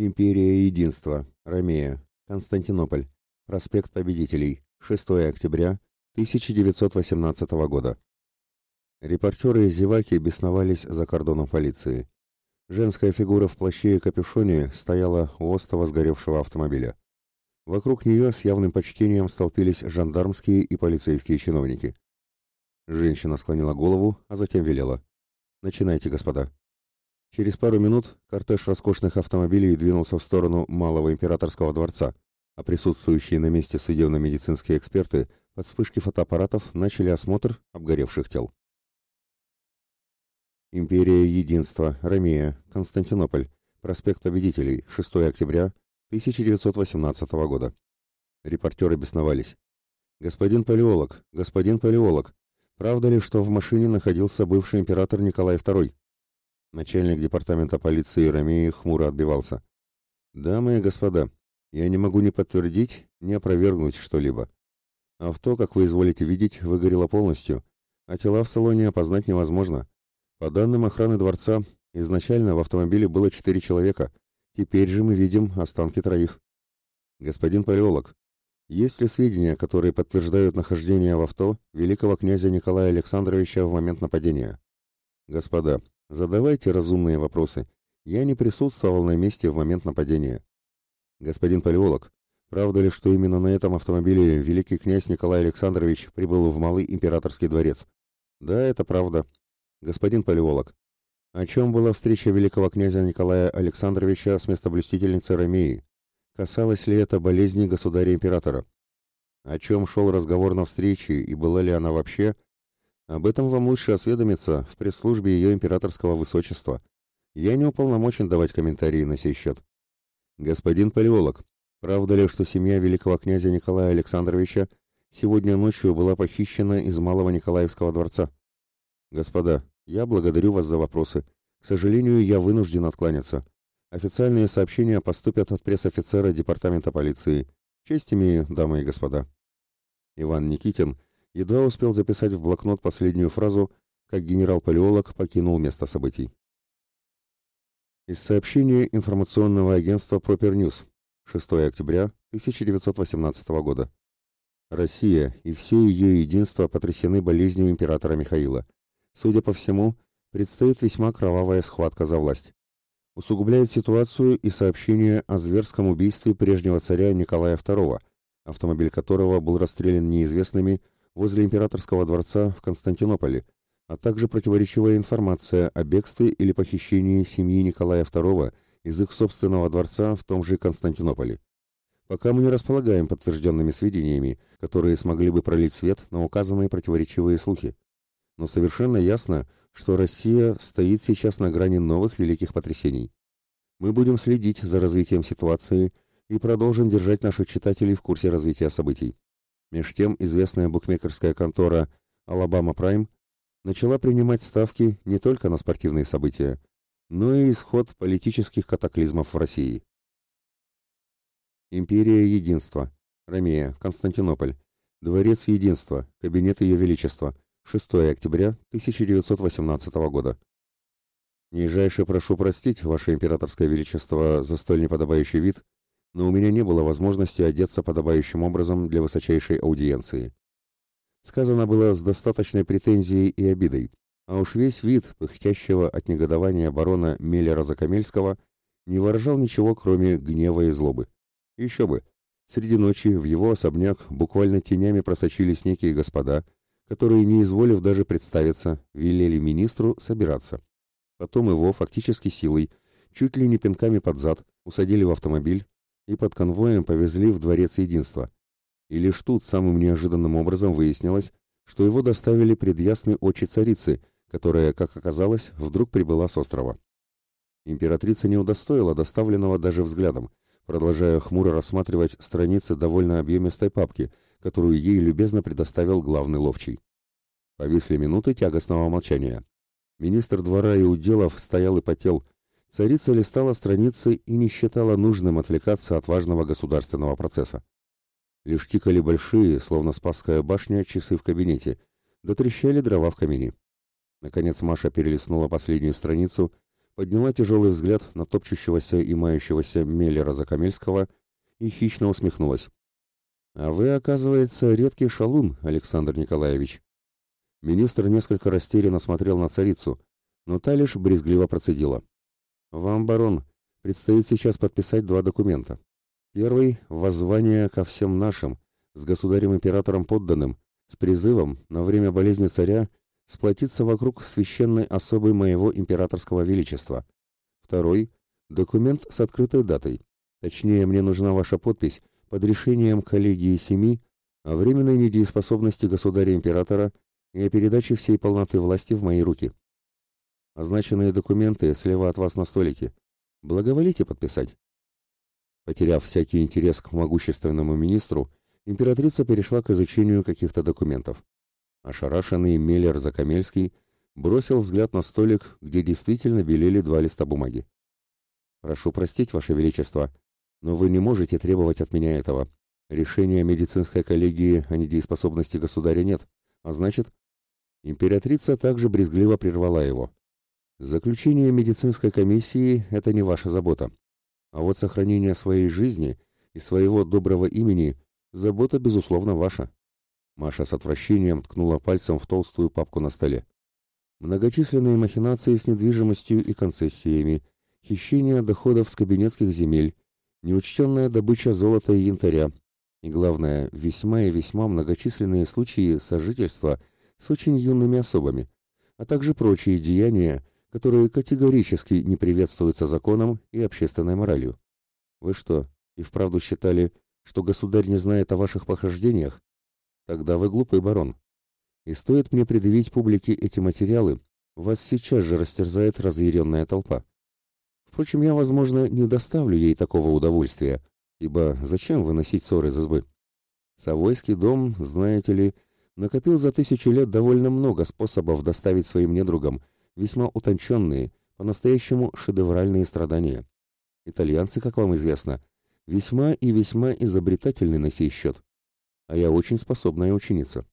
Империя Единства. Ромея. Константинополь. Проспект Победителей. 6 октября 1918 года. Репортеры и зеваки бесновались за кордоном полиции. Женская фигура в плаще и капюшоне стояла у остова сгоревшего автомобиля. Вокруг нее с явным почтением столпились жандармские и полицейские чиновники. Женщина склонила голову, а затем велела. «Начинайте, господа». Через пару минут кортеж роскошных автомобилей двинулся в сторону Малого Императорского дворца, а присутствующие на месте судебно-медицинские эксперты под вспышки фотоаппаратов начали осмотр обгоревших тел. Империя Единства, Ромея, Константинополь, проспект Победителей, 6 октября 1918 года. Репортеры бесновались. «Господин палеолог, господин палеолог, правда ли, что в машине находился бывший император Николай II?» Начальник департамента полиции Ромеи хмуро отбивался. «Дамы и господа, я не могу ни подтвердить, ни опровергнуть что-либо. Авто, как вы изволите видеть, выгорело полностью, а тела в салоне опознать невозможно. По данным охраны дворца, изначально в автомобиле было четыре человека, теперь же мы видим останки троих. Господин палеолог, есть ли сведения, которые подтверждают нахождение в авто великого князя Николая Александровича в момент нападения? Господа, Задавайте разумные вопросы. Я не присутствовал на месте в момент нападения. Господин палеолог, правда ли, что именно на этом автомобиле великий князь Николай Александрович прибыл в Малый Императорский дворец? Да, это правда. Господин палеолог, о чем была встреча великого князя Николая Александровича с местоблюстительницей Ромеи? Касалось ли это болезни государя-императора? О чем шел разговор на встрече и была ли она вообще, об этом вам лучше осведомиться в пресс-службе ее императорского высочества. Я не уполномочен давать комментарии на сей счет. Господин палеолог, правда ли, что семья великого князя Николая Александровича сегодня ночью была похищена из Малого Николаевского дворца? Господа, я благодарю вас за вопросы. К сожалению, я вынужден откланяться. Официальные сообщения поступят от пресс-офицера департамента полиции. Честь имею, дамы и господа. Иван Никитин едва успел записать в блокнот последнюю фразу, как генерал-палеолог покинул место событий. Из сообщения информационного агентства Proper News 6 октября 1918 года. Россия и все ее единство потрясены болезнью императора Михаила. Судя по всему, предстоит весьма кровавая схватка за власть. Усугубляет ситуацию и сообщение о зверском убийстве прежнего царя Николая II, автомобиль которого был расстрелян неизвестными возле императорского дворца в Константинополе, а также противоречивая информация о бегстве или похищении семьи Николая II из их собственного дворца в том же Константинополе. Пока мы не располагаем подтвержденными сведениями, которые смогли бы пролить свет на указанные противоречивые слухи. Но совершенно ясно, что Россия стоит сейчас на грани новых великих потрясений. Мы будем следить за развитием ситуации и продолжим держать наших читателей в курсе развития событий. Меж тем известная букмекерская контора «Алабама Прайм» начала принимать ставки не только на спортивные события, но и исход политических катаклизмов в России. Империя Единства. Ромея, Константинополь. Дворец Единства. Кабинет Ее Величества. 6 октября 1918 года. Нижайше прошу простить, Ваше Императорское Величество, за столь неподобающий вид, но у меня не было возможности одеться подобающим образом для высочайшей аудиенции. Сказано было с достаточной претензией и обидой, а уж весь вид пыхтящего от негодования барона Меллера Закамельского не выражал ничего, кроме гнева и злобы. Еще бы! Среди ночи в его особняк буквально тенями просочились некие господа, которые, не изволив даже представиться, велели министру собираться. Потом его, фактически силой, чуть ли не пинками под зад, усадили в автомобиль, и под конвоем повезли в Дворец Единства. И лишь тут самым неожиданным образом выяснилось, что его доставили пред ясные очи царицы, которая, как оказалось, вдруг прибыла с острова. Императрица не удостоила доставленного даже взглядом, продолжая хмуро рассматривать страницы довольно объемистой папки, которую ей любезно предоставил главный ловчий. Повисли минуты тягостного молчания. Министр двора и уделов стоял и потел, Царица листала страницы и не считала нужным отвлекаться от важного государственного процесса. Лишь тикали большие, словно Спасская башня, часы в кабинете, да трещали дрова в камине. Наконец Маша перелистнула последнюю страницу, подняла тяжелый взгляд на топчущегося и мающегося Меллера Закамельского и хищно усмехнулась. «А вы, оказывается, редкий шалун, Александр Николаевич». Министр несколько растерянно смотрел на царицу, но та лишь брезгливо процедила. «Вам, барон, предстоит сейчас подписать два документа. Первый — воззвание ко всем нашим, с государем-императором подданным, с призывом на время болезни царя сплотиться вокруг священной особы моего императорского величества. Второй — документ с открытой датой. Точнее, мне нужна ваша подпись под решением коллегии семи о временной недееспособности государя-императора и о передаче всей полноты власти в мои руки. Означенные документы слева от вас на столике. Благоволите подписать. Потеряв всякий интерес к могущественному министру, императрица перешла к изучению каких-то документов. Ошарашенный Меллер Закамельский бросил взгляд на столик, где действительно белели два листа бумаги. «Прошу простить, Ваше Величество, но вы не можете требовать от меня этого. Решения медицинской коллегии о недееспособности государя нет, а значит...» Императрица также брезгливо прервала его. «Заключение медицинской комиссии — это не ваша забота. А вот сохранение своей жизни и своего доброго имени — забота, безусловно, ваша. Маша с отвращением ткнула пальцем в толстую папку на столе. Многочисленные махинации с недвижимостью и концессиями, хищение доходов с кабинетских земель, неучтенная добыча золота и янтаря, и, главное, весьма и весьма многочисленные случаи сожительства с очень юными особами, а также прочие деяния, которые категорически не приветствуются законом и общественной моралью. Вы что, и вправду считали, что государь не знает о ваших похождениях? Тогда вы глупый барон. И стоит мне предъявить публике эти материалы, вас сейчас же растерзает разъяренная толпа. Впрочем, я, возможно, не доставлю ей такого удовольствия, ибо зачем выносить ссоры из избы? Савойский дом, знаете ли, накопил за тысячу лет довольно много способов доставить своим недругам весьма утонченные, по-настоящему шедевральные страдания. Итальянцы, как вам известно, весьма и весьма изобретательны на сей счет а я очень способная ученица.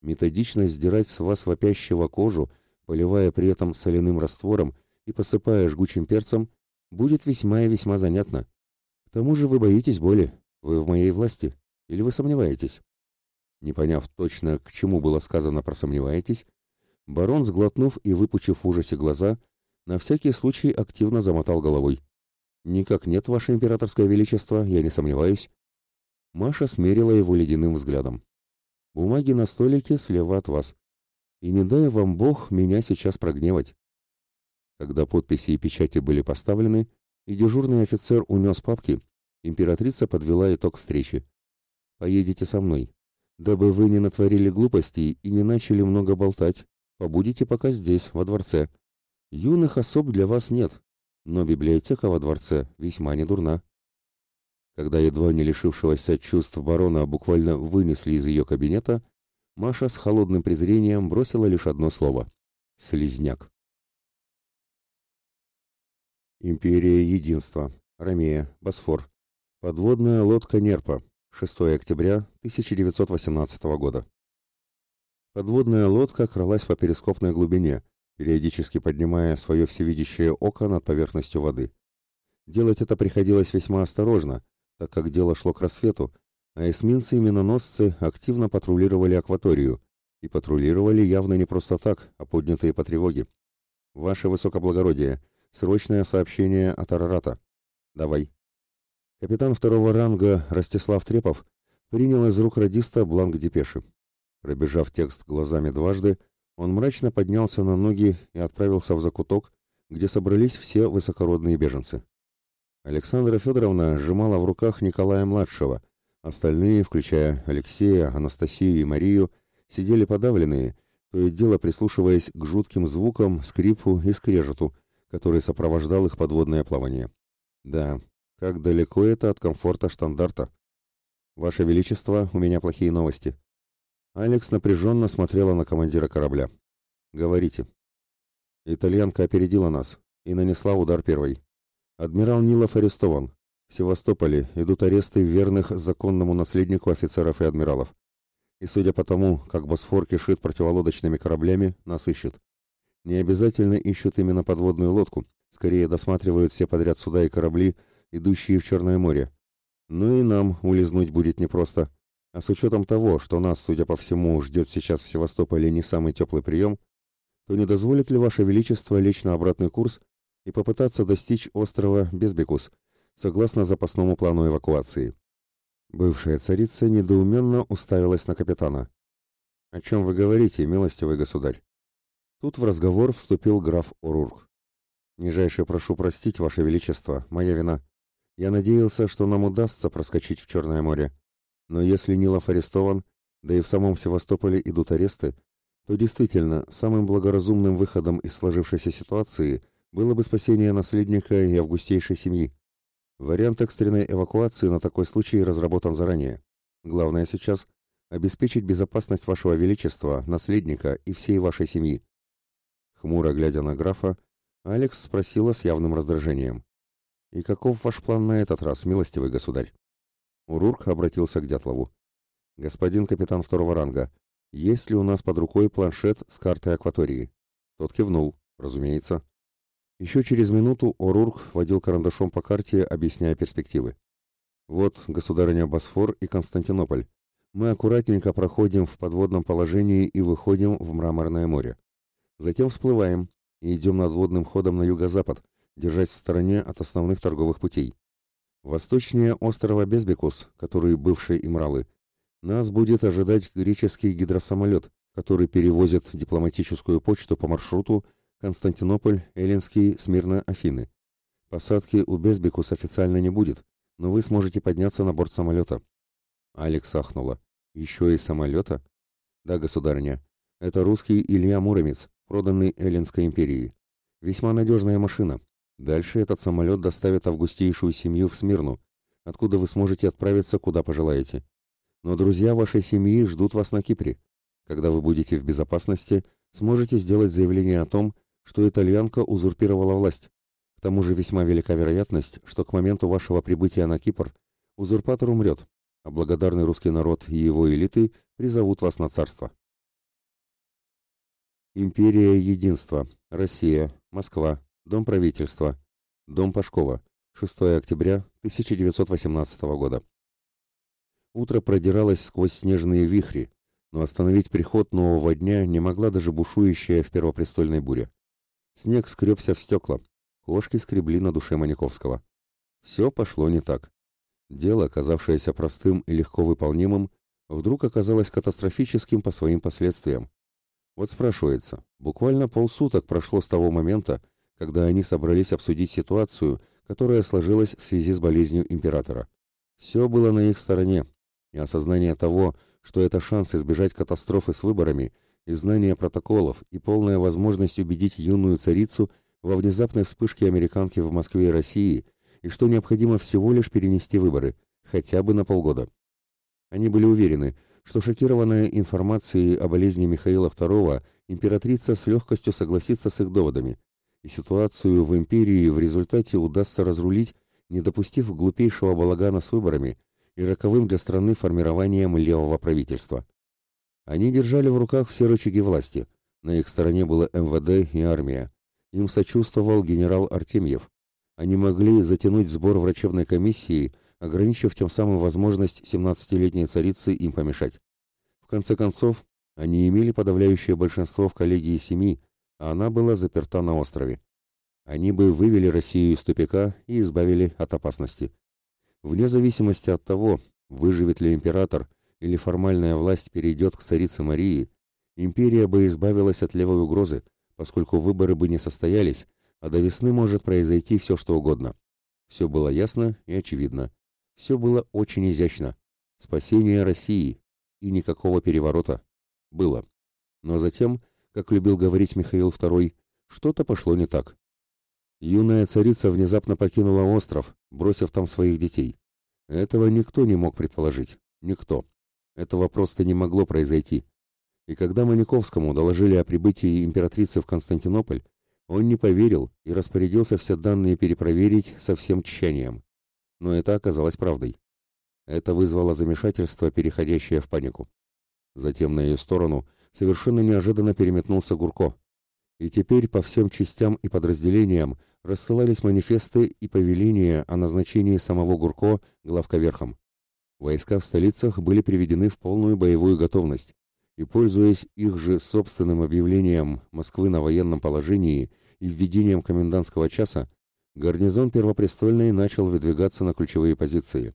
Методично сдирать с вас вопящего кожу, поливая при этом соляным раствором и посыпая жгучим перцем, будет весьма и весьма занятно. К тому же вы боитесь боли, вы в моей власти, или вы сомневаетесь? Не поняв точно, к чему было сказано про «сомневаетесь», барон, сглотнув и выпучив в ужасе глаза, на всякий случай активно замотал головой. «Никак нет, ваше императорское величество, я не сомневаюсь. Маша смерила его ледяным взглядом. «Бумаги на столике слева от вас. И не дай вам Бог меня сейчас прогневать». Когда подписи и печати были поставлены, и дежурный офицер унес папки, императрица подвела итог встречи. «Поедете со мной. Дабы вы не натворили глупостей и не начали много болтать, побудете пока здесь, во дворце. Юных особ для вас нет, но библиотека во дворце весьма недурна» когда едва не лишившегося чувств барона буквально вынесли из ее кабинета, Маша с холодным презрением бросила лишь одно слово — «слизняк». Империя Единства. Ромея. Босфор. Подводная лодка Нерпа. 6 октября 1918 года. Подводная лодка кралась по перископной глубине, периодически поднимая свое всевидящее око над поверхностью воды. Делать это приходилось весьма осторожно, так как дело шло к рассвету, а эсминцы и миноносцы активно патрулировали акваторию, и патрулировали явно не просто так, а поднятые по тревоге. «Ваше высокоблагородие, срочное сообщение от Арарата. Давай». Капитан второго ранга Ростислав Трепов принял из рук радиста бланк депеши. Пробежав текст глазами дважды, он мрачно поднялся на ноги и отправился в закуток, где собрались все высокородные беженцы. Александра Федоровна сжимала в руках Николая-младшего. Остальные, включая Алексея, Анастасию и Марию, сидели подавленные, то и дело прислушиваясь к жутким звукам, скрипу и скрежету, который сопровождал их подводное плавание. Да, как далеко это от комфорта штандарта. Ваше Величество, у меня плохие новости. Алекс напряженно смотрела на командира корабля. Говорите. Итальянка опередила нас и нанесла удар первой. Адмирал Нилов арестован. В Севастополе идут аресты верных законному наследнику офицеров и адмиралов. И судя по тому, как Босфор кишит противолодочными кораблями, нас ищут. Не обязательно ищут именно подводную лодку. Скорее досматривают все подряд суда и корабли, идущие в Черное море. Ну и нам улизнуть будет непросто. А с учетом того, что нас, судя по всему, ждет сейчас в Севастополе не самый теплый прием, то не дозволит ли Ваше Величество лечь на обратный курс и попытаться достичь острова Безбекус, согласно запасному плану эвакуации? Бывшая царица недоуменно уставилась на капитана. «О чем вы говорите, милостивый государь?» Тут в разговор вступил граф Орург. «Нижайше прошу простить, Ваше Величество, моя вина. Я надеялся, что нам удастся проскочить в Черное море. Но если Нилов арестован, да и в самом Севастополе идут аресты, то действительно самым благоразумным выходом из сложившейся ситуации было бы спасение наследника и августейшей семьи. Вариант экстренной эвакуации на такой случай разработан заранее. Главное сейчас – обеспечить безопасность вашего величества, наследника и всей вашей семьи. Хмуро глядя на графа, Алекс спросила с явным раздражением. «И каков ваш план на этот раз, милостивый государь?» Урурк обратился к Дятлову. «Господин капитан второго ранга, есть ли у нас под рукой планшет с картой акватории?» Тот кивнул. «Разумеется». Еще через минуту Орурк водил карандашом по карте, объясняя перспективы. «Вот государыня Босфор и Константинополь. Мы аккуратненько проходим в подводном положении и выходим в Мраморное море. Затем всплываем и идем надводным ходом на юго-запад, держась в стороне от основных торговых путей. Восточнее острова Безбекус, который бывший Имралы, нас будет ожидать греческий гидросамолет, который перевозит дипломатическую почту по маршруту Константинополь, Эллинский, Смирно, Афины. Посадки у Безбекус официально не будет, но вы сможете подняться на борт самолета. Алекс ахнула. Еще и самолета? Да, государыня. Это русский Илья Муромец, проданный Эллинской империи. Весьма надежная машина, Дальше этот самолет доставит августейшую семью в Смирну, откуда вы сможете отправиться куда пожелаете. Но друзья вашей семьи ждут вас на Кипре. Когда вы будете в безопасности, сможете сделать заявление о том, что итальянка узурпировала власть. К тому же весьма велика вероятность, что к моменту вашего прибытия на Кипр узурпатор умрет, а благодарный русский народ и его элиты призовут вас на царство. Империя Единства. Россия. Москва. Дом правительства. Дом Пашкова. 6 октября 1918 года. Утро продиралось сквозь снежные вихри, но остановить приход нового дня не могла даже бушующая в первопрестольной буре. Снег скребся в стекла, кошки скребли на душе Маниковского. Все пошло не так. Дело, казавшееся простым и легко выполнимым, вдруг оказалось катастрофическим по своим последствиям. Вот спрашивается, буквально полсуток прошло с того момента, когда они собрались обсудить ситуацию, которая сложилась в связи с болезнью императора. Все было на их стороне, и осознание того, что это шанс избежать катастрофы с выборами, и знание протоколов, и полная возможность убедить юную царицу во внезапной вспышке американки в Москве и России, и что необходимо всего лишь перенести выборы, хотя бы на полгода. Они были уверены, что шокированная информацией о болезни Михаила II императрица с легкостью согласится с их доводами, и ситуацию в империи в результате удастся разрулить, не допустив глупейшего балагана с выборами и роковым для страны формированием левого правительства. Они держали в руках все рычаги власти. На их стороне было МВД и армия. Им сочувствовал генерал Артемьев. Они могли затянуть сбор врачебной комиссии, ограничив тем самым возможность 17-летней царицы им помешать. В конце концов, они имели подавляющее большинство в коллегии семьи, она была заперта на острове. Они бы вывели Россию из тупика и избавили от опасности. Вне зависимости от того, выживет ли император или формальная власть перейдет к царице Марии, империя бы избавилась от левой угрозы, поскольку выборы бы не состоялись, а до весны может произойти все, что угодно. Все было ясно и очевидно. Все было очень изящно. Спасение России. И никакого переворота. Было. Но затем как любил говорить Михаил II, что-то пошло не так. Юная царица внезапно покинула остров, бросив там своих детей. Этого никто не мог предположить. Никто. Этого просто не могло произойти. И когда Маниковскому доложили о прибытии императрицы в Константинополь, он не поверил и распорядился все данные перепроверить со всем тщанием. Но это оказалось правдой. Это вызвало замешательство, переходящее в панику. Затем на ее сторону совершенно неожиданно переметнулся Гурко. И теперь по всем частям и подразделениям рассылались манифесты и повеления о назначении самого Гурко главковерхом. Войска в столицах были приведены в полную боевую готовность, и, пользуясь их же собственным объявлением Москвы на военном положении и введением комендантского часа, гарнизон Первопрестольный начал выдвигаться на ключевые позиции.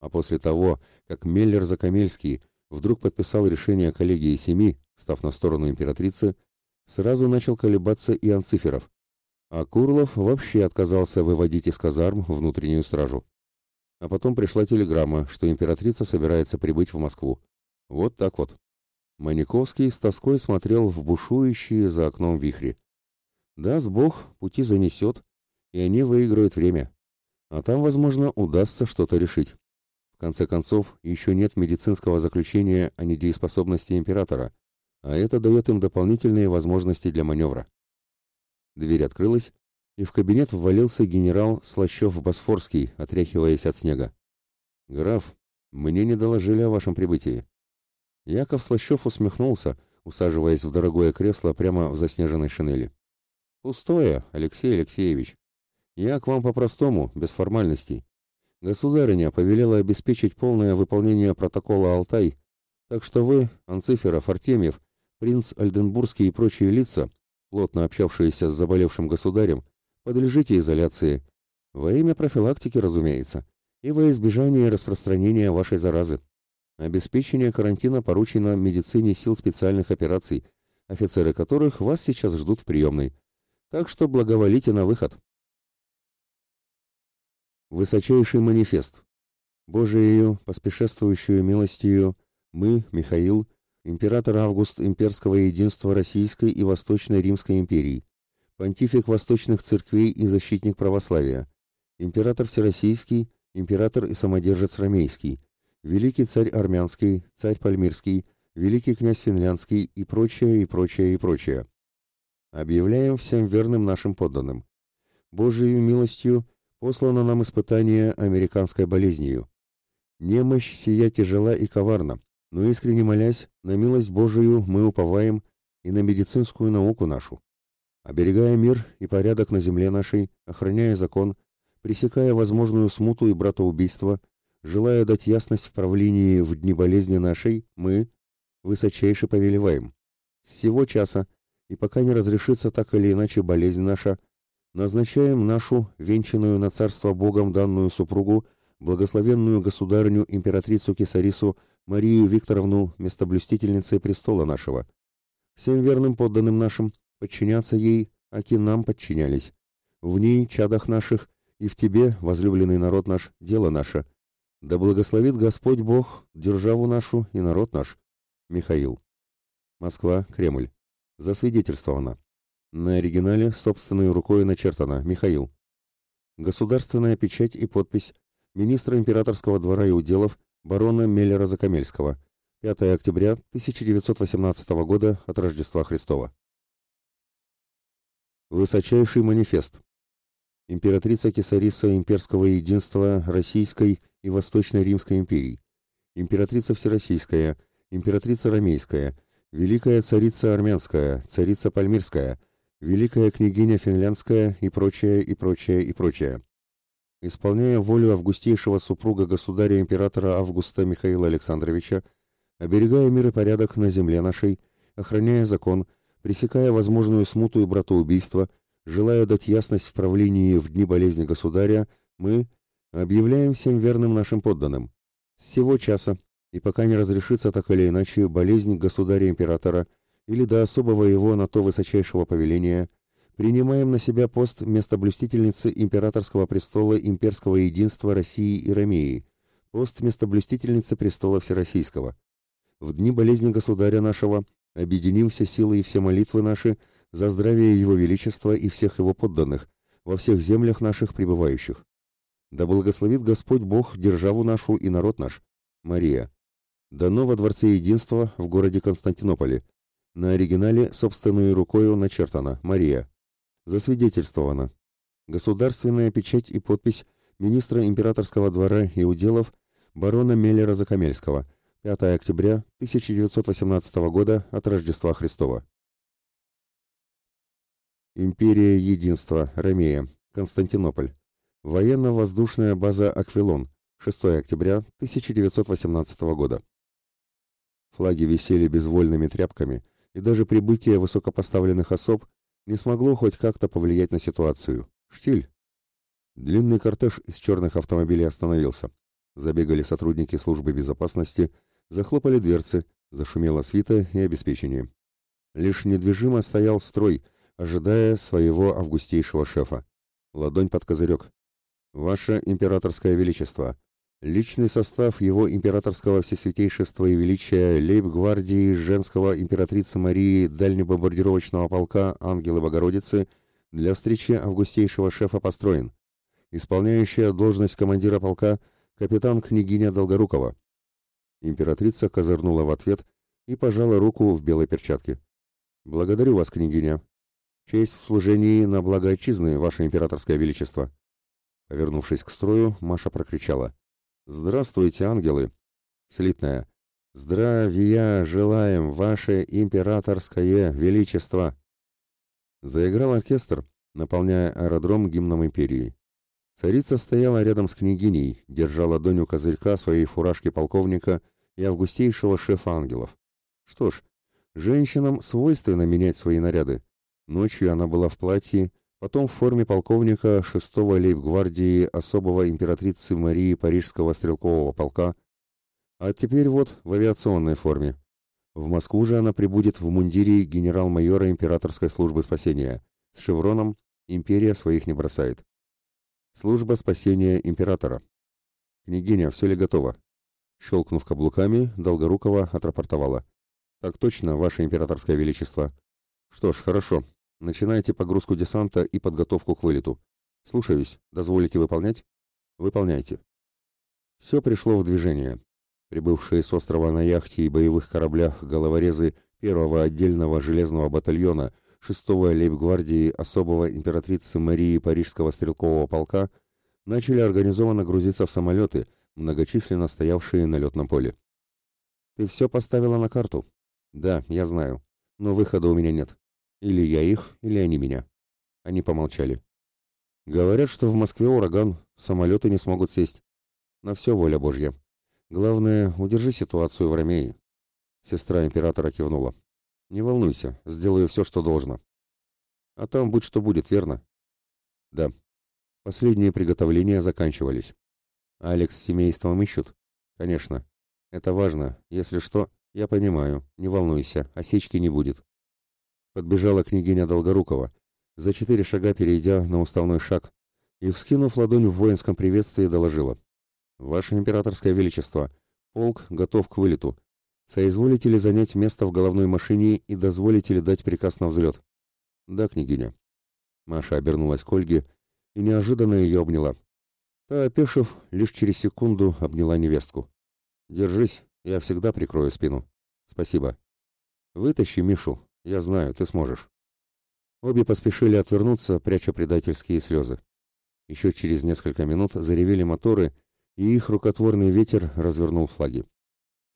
А после того, как Меллер-Закамельский вдруг подписал решение коллегии семи, став на сторону императрицы, сразу начал колебаться и Анциферов, а Курлов вообще отказался выводить из казарм внутреннюю стражу. А потом пришла телеграмма, что императрица собирается прибыть в Москву. Вот так вот. Маниковский с тоской смотрел в бушующие за окном вихри. Даст Бог, пути занесет, и они выиграют время. А там, возможно, удастся что-то решить. В конце концов, еще нет медицинского заключения о недееспособности императора, а это дает им дополнительные возможности для маневра. Дверь открылась, и в кабинет ввалился генерал Слащев-Босфорский, отряхиваясь от снега. «Граф, мне не доложили о вашем прибытии». Яков Слащев усмехнулся, усаживаясь в дорогое кресло прямо в заснеженной шинели. «Пустое, Алексей Алексеевич. Я к вам по-простому, без формальностей. Государыня повелела обеспечить полное выполнение протокола «Алтай», так что вы, Анциферов, Артемьев, принц Альденбургский и прочие лица, плотно общавшиеся с заболевшим государем, подлежите изоляции. Во имя профилактики, разумеется, и во избежание распространения вашей заразы. Обеспечение карантина поручено медицине сил специальных операций, офицеры которых вас сейчас ждут в приемной. Так что благоволите на выход. Высочайший манифест. Божиею, поспешествующую милостью, мы, Михаил, император Август имперского единства Российской и Восточной Римской империи, понтифик восточных церквей и защитник православия, император Всероссийский, император и самодержец Ромейский, великий царь Армянский, царь Пальмирский, великий князь Финляндский и прочее, и прочее, и прочее. Объявляем всем верным нашим подданным. Божией милостью послано нам испытание американской болезнью. Немощь сия тяжела и коварна, но искренне молясь, на милость Божию мы уповаем и на медицинскую науку нашу. Оберегая мир и порядок на земле нашей, охраняя закон, пресекая возможную смуту и братоубийство, Желая дать ясность в правлении в дни болезни нашей, мы высочайше повелеваем. С сего часа, и пока не разрешится так или иначе болезнь наша, назначаем нашу, венчанную на царство Богом данную супругу, благословенную государыню императрицу Кесарису Марию Викторовну, местоблюстительницей престола нашего. Всем верным подданным нашим подчиняться ей, аки нам подчинялись. В ней, чадах наших, и в тебе, возлюбленный народ наш, дело наше – да благословит Господь Бог державу нашу и народ наш. Михаил. Москва, Кремль. Засвидетельствовано. На оригинале собственной рукой начертано. Михаил. Государственная печать и подпись министра императорского двора и уделов барона Меллера-Закамельского. 5 октября 1918 года от Рождества Христова. Высочайший манифест. Императрица Кесариса имперского единства Российской и Восточной Римской империй, императрица Всероссийская, императрица Ромейская, великая царица Армянская, царица Пальмирская, великая княгиня Финляндская и прочее, и прочее, и прочее. Исполняя волю августейшего супруга государя-императора Августа Михаила Александровича, оберегая мир и порядок на земле нашей, охраняя закон, пресекая возможную смуту и братоубийство, желая дать ясность в правлении в дни болезни государя, мы, Объявляем всем верным нашим подданным. С сего часа, и пока не разрешится так или иначе болезнь государя-императора или до особого его на то высочайшего повеления, принимаем на себя пост местоблюстительницы императорского престола имперского единства России и Ромеи, пост местоблюстительницы престола Всероссийского. В дни болезни государя нашего объединим все силы и все молитвы наши за здравие его величества и всех его подданных во всех землях наших пребывающих. Да благословит Господь Бог державу нашу и народ наш. Мария. Дано во Дворце Единства в городе Константинополе. На оригинале собственной рукою начертано «Мария». Засвидетельствовано. Государственная печать и подпись министра императорского двора и уделов барона Меллера Закамельского. 5 октября 1918 года от Рождества Христова. Империя Единства, Ромея, Константинополь. Военно-воздушная база «Аквилон», 6 октября 1918 года. Флаги висели безвольными тряпками, и даже прибытие высокопоставленных особ не смогло хоть как-то повлиять на ситуацию. Штиль. Длинный кортеж из черных автомобилей остановился. Забегали сотрудники службы безопасности, захлопали дверцы, зашумела свита и обеспечение. Лишь недвижимо стоял строй, ожидая своего августейшего шефа. Ладонь под козырек. «Ваше императорское величество, личный состав его императорского всесвятейшества и величия лейб-гвардии женского императрицы Марии дальнебомбардировочного полка Ангелы Богородицы для встречи августейшего шефа построен. Исполняющая должность командира полка капитан княгиня Долгорукова». Императрица козырнула в ответ и пожала руку в белой перчатке. «Благодарю вас, княгиня. Честь в служении на благо отчизны, ваше императорское величество. Повернувшись к строю, Маша прокричала. «Здравствуйте, ангелы!» Слитная. «Здравия желаем, ваше императорское величество!» Заиграл оркестр, наполняя аэродром гимном империи. Царица стояла рядом с княгиней, держа ладонью козырька своей фуражки полковника и августейшего шефа ангелов. Что ж, женщинам свойственно менять свои наряды. Ночью она была в платье, потом в форме полковника 6-го лейб-гвардии особого императрицы Марии Парижского стрелкового полка, а теперь вот в авиационной форме. В Москву же она прибудет в мундире генерал-майора императорской службы спасения. С шевроном «Империя своих не бросает». Служба спасения императора. «Княгиня, все ли готово?» Щелкнув каблуками, Долгорукова отрапортовала. «Так точно, ваше императорское величество». «Что ж, хорошо. Начинайте погрузку десанта и подготовку к вылету. Слушаюсь. Дозволите выполнять? Выполняйте. Все пришло в движение. Прибывшие с острова на яхте и боевых кораблях головорезы первого отдельного железного батальона 6-го лейб-гвардии особого императрицы Марии Парижского стрелкового полка начали организованно грузиться в самолеты, многочисленно стоявшие на летном поле. «Ты все поставила на карту?» «Да, я знаю. Но выхода у меня нет. Или я их, или они меня. Они помолчали. Говорят, что в Москве ураган, самолеты не смогут сесть. На все воля Божья. Главное, удержи ситуацию в Ромее. Сестра императора кивнула. Не волнуйся, сделаю все, что должно. А там будь что будет, верно? Да. Последние приготовления заканчивались. Алекс с семейством ищут? Конечно. Это важно. Если что, я понимаю. Не волнуйся, осечки не будет. Подбежала княгиня Долгорукова, за четыре шага перейдя на уставной шаг, и, вскинув ладонь в воинском приветствии, доложила. «Ваше императорское величество, полк готов к вылету. Соизволите ли занять место в головной машине и дозволите ли дать приказ на взлет?» «Да, княгиня». Маша обернулась к Ольге и неожиданно ее обняла. Та, опешив, лишь через секунду обняла невестку. «Держись, я всегда прикрою спину. Спасибо. Вытащи Мишу, я знаю, ты сможешь. Обе поспешили отвернуться, пряча предательские слезы. Еще через несколько минут заревели моторы, и их рукотворный ветер развернул флаги.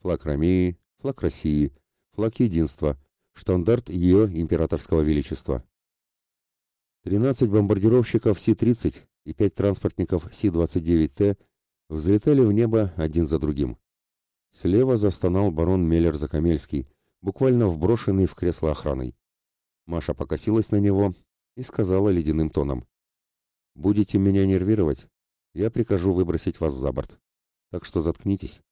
Флаг Ромеи, флаг России, флаг Единства, штандарт ее императорского величества. 13 бомбардировщиков Си-30 и 5 транспортников Си-29Т взлетели в небо один за другим. Слева застонал барон Меллер-Закамельский, буквально вброшенный в кресло охраной. Маша покосилась на него и сказала ледяным тоном. «Будете меня нервировать, я прикажу выбросить вас за борт. Так что заткнитесь».